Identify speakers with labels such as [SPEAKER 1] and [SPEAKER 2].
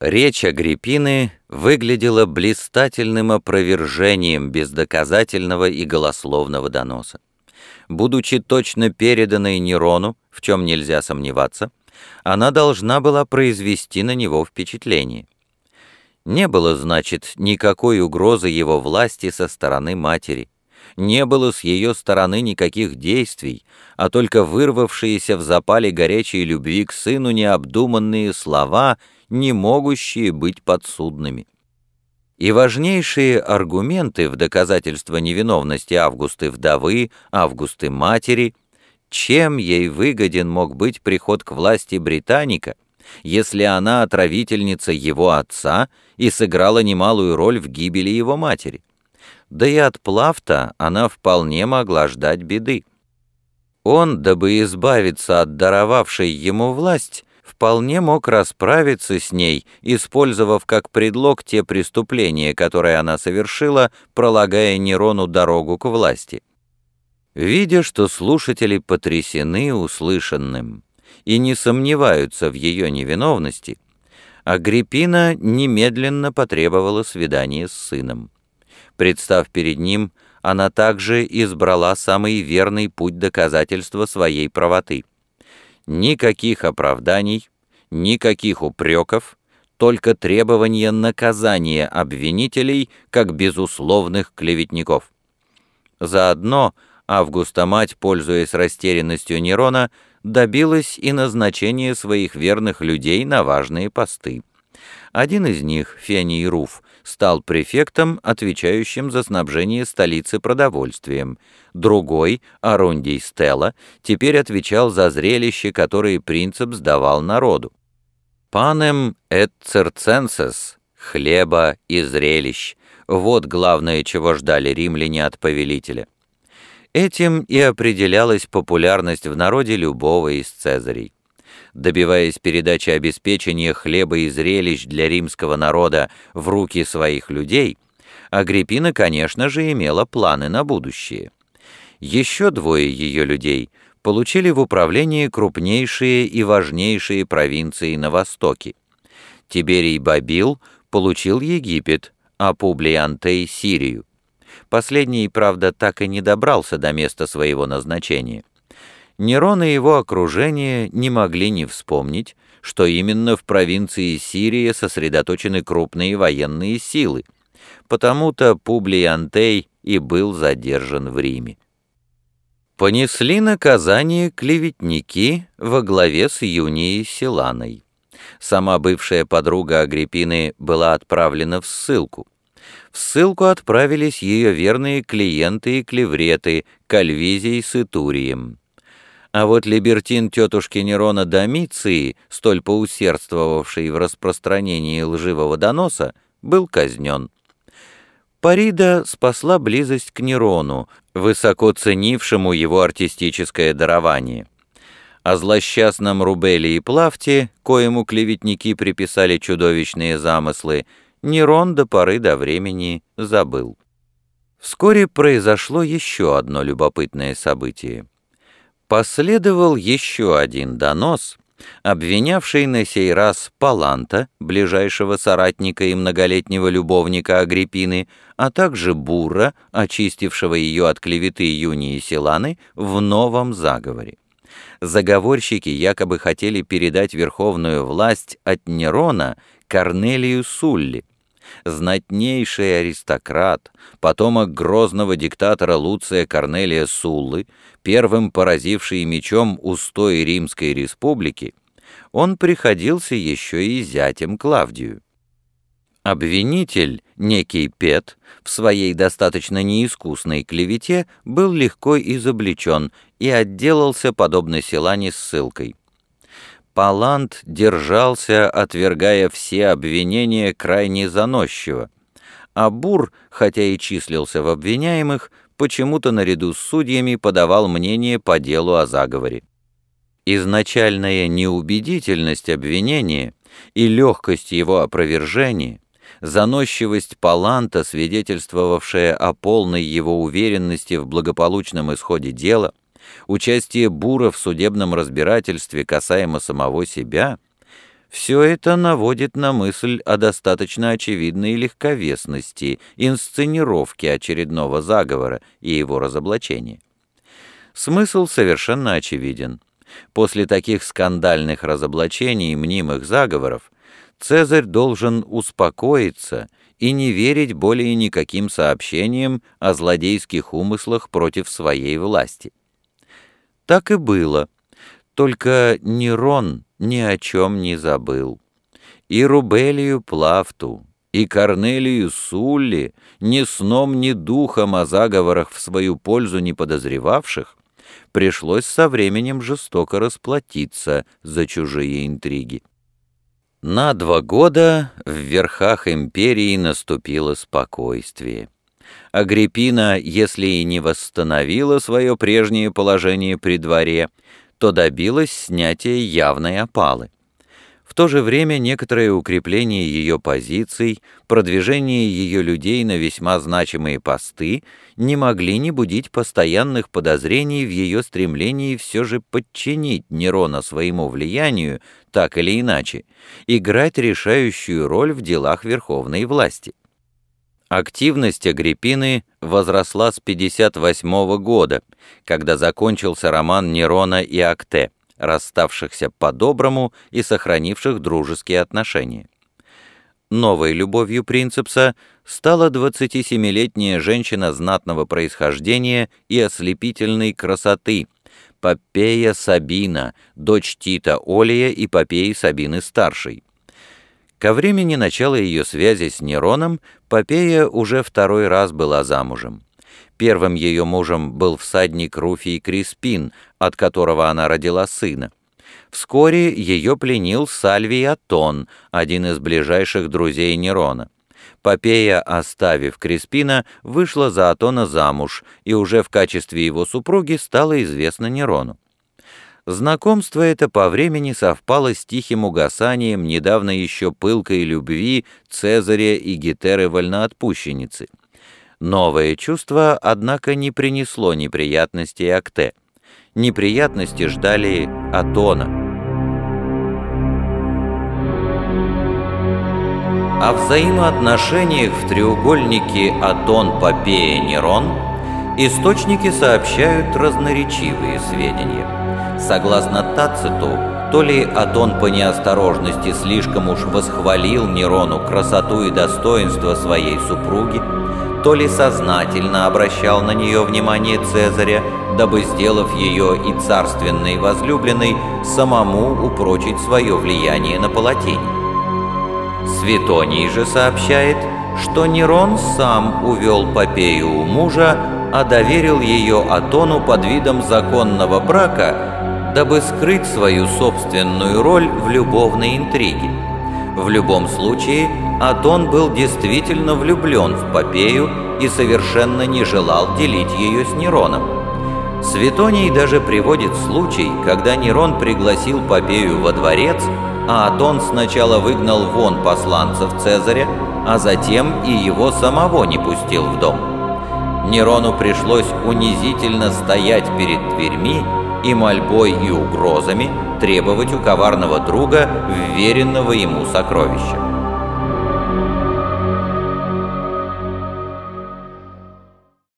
[SPEAKER 1] Речь Агриппины выглядела блистательным опровержением бездоказательного и голословного доноса. Будучи точно переданной Нерону, в чем нельзя сомневаться, она должна была произвести на него впечатление. Не было, значит, никакой угрозы его власти со стороны матери. Не было с ее стороны никаких действий, а только вырвавшиеся в запале горячей любви к сыну необдуманные слова — не могущие быть подсудными. И важнейшие аргументы в доказательство невиновности Августы вдовы, Августы матери, чем ей выгоден мог быть приход к власти британика, если она отравительница его отца и сыграла немалую роль в гибели его матери. Да и от Плафта она вполне могла ждать беды. Он, дабы избавиться от даровавшей ему власть, вполне мог расправиться с ней, использовав как предлог те преступления, которые она совершила, пролагая Нерону дорогу к власти. Видя, что слушатели потрясены услышанным и не сомневаются в ее невиновности, Агриппина немедленно потребовала свидания с сыном. Представ перед ним, она также избрала самый верный путь доказательства своей правоты — Никаких оправданий, никаких упреков, только требование наказания обвинителей как безусловных клеветников. Заодно Августа-мать, пользуясь растерянностью Нерона, добилась и назначения своих верных людей на важные посты. Один из них, Фений Руф, стал префектом, отвечающим за снабжение столицы продовольствием. Другой, Арундий Стелла, теперь отвечал за зрелище, которое принцип сдавал народу. «Панем et церценсес» — хлеба и зрелищ. Вот главное, чего ждали римляне от повелителя. Этим и определялась популярность в народе любого из цезарей добиваясь передачи обеспечения хлеба и зрелищ для римского народа в руки своих людей, Агриппина, конечно же, имела планы на будущее. Еще двое ее людей получили в управление крупнейшие и важнейшие провинции на Востоке. Тиберий Бабил получил Египет, а Публий Антей — Сирию. Последний, правда, так и не добрался до места своего назначения. Нерон и его окружение не могли не вспомнить, что именно в провинции Сирия сосредоточены крупные военные силы, потому-то Публий Антей и был задержан в Риме. Понесли наказание клеветники во главе с Юнией Силаной. Сама бывшая подруга Агриппины была отправлена в ссылку. В ссылку отправились ее верные клиенты и клевреты Кальвизий с Итурием. А вот либертин тетушки Нерона Домиции, столь поусердствовавший в распространении лживого доноса, был казнен. Парида спасла близость к Нерону, высоко ценившему его артистическое дарование. О злосчастном Рубеле и Плавте, коему клеветники приписали чудовищные замыслы, Нерон до поры до времени забыл. Вскоре произошло еще одно любопытное событие. Последовал еще один донос, обвинявший на сей раз Паланта, ближайшего соратника и многолетнего любовника Агриппины, а также Бура, очистившего ее от клеветы Юнии Силаны, в новом заговоре. Заговорщики якобы хотели передать верховную власть от Нерона Корнелию Сулли, знатнейший аристократ, потомок грозного диктатора Луция Корнелия Суллы, первым поразивший мечом устои Римской республики, он приходился еще и зятем Клавдию. Обвинитель, некий Пет, в своей достаточно неискусной клевете был легко изобличен и отделался, подобно Селане, ссылкой. Палант держался, отвергая все обвинения крайне заносчиво, а Бур, хотя и числился в обвиняемых, почему-то наряду с судьями подавал мнение по делу о заговоре. Изначальная неубедительность обвинения и легкость его опровержения, заносчивость Паланта, свидетельствовавшая о полной его уверенности в благополучном исходе дела, участие Бура в судебном разбирательстве касаемо самого себя, Все это наводит на мысль о достаточно очевидной легковесности инсценировки очередного заговора и его разоблачения. Смысл совершенно очевиден. После таких скандальных разоблачений и мнимых заговоров Цезарь должен успокоиться и не верить более никаким сообщениям о злодейских умыслах против своей власти. Так и было, только Нерон ни о чем не забыл. И Рубелию Плафту, и Корнелию Сулли, ни сном, ни духом о заговорах в свою пользу не подозревавших, пришлось со временем жестоко расплатиться за чужие интриги. На два года в верхах империи наступило спокойствие. Агриппина, если и не восстановила свое прежнее положение при дворе, то добилась снятия явной опалы. В то же время некоторое укрепление ее позиций, продвижение ее людей на весьма значимые посты не могли не будить постоянных подозрений в ее стремлении все же подчинить Нерона своему влиянию, так или иначе, играть решающую роль в делах верховной власти. Активность Агриппины возросла с 58 года, когда закончился роман Нерона и Акте расставшихся по-доброму и сохранивших дружеские отношения. Новой любовью Принцепса стала 27-летняя женщина знатного происхождения и ослепительной красоты, Попея Сабина, дочь Тита Олия и Попеи Сабины-старшей. Ко времени начала ее связи с Нероном Попея уже второй раз была замужем. Первым ее мужем был всадник Руфий Криспин, от которого она родила сына. Вскоре ее пленил Сальвий Атон, один из ближайших друзей Нерона. Попея, оставив Криспина, вышла за Атона замуж и уже в качестве его супруги стала известна Нерону. Знакомство это по времени совпало с тихим угасанием недавно еще пылкой любви Цезаря и Гетеры Вольноотпущенницы – Новое чувство, однако, не принесло неприятностей Акте. Неприятности ждали Атона. О взаимоотношениях в треугольнике Атон-Попея-Нерон источники сообщают разноречивые сведения. Согласно Тациту, то ли Атон по неосторожности слишком уж восхвалил Нерону красоту и достоинство своей супруги, то ли сознательно обращал на нее внимание Цезаря, дабы, сделав ее и царственной возлюбленной, самому упрочить свое влияние на палатине. Светоний же сообщает, что Нерон сам увел Попею у мужа, а доверил ее Атону под видом законного брака, дабы скрыть свою собственную роль в любовной интриге. В любом случае, Атон был действительно влюблен в Попею и совершенно не желал делить ее с Нероном. Светоний даже приводит случай, когда Нерон пригласил Попею во дворец, а Атон сначала выгнал вон посланцев Цезаря, а затем и его самого не пустил в дом. Нерону пришлось унизительно стоять перед дверьми и мольбой и угрозами требовать у коварного друга вверенного ему сокровища.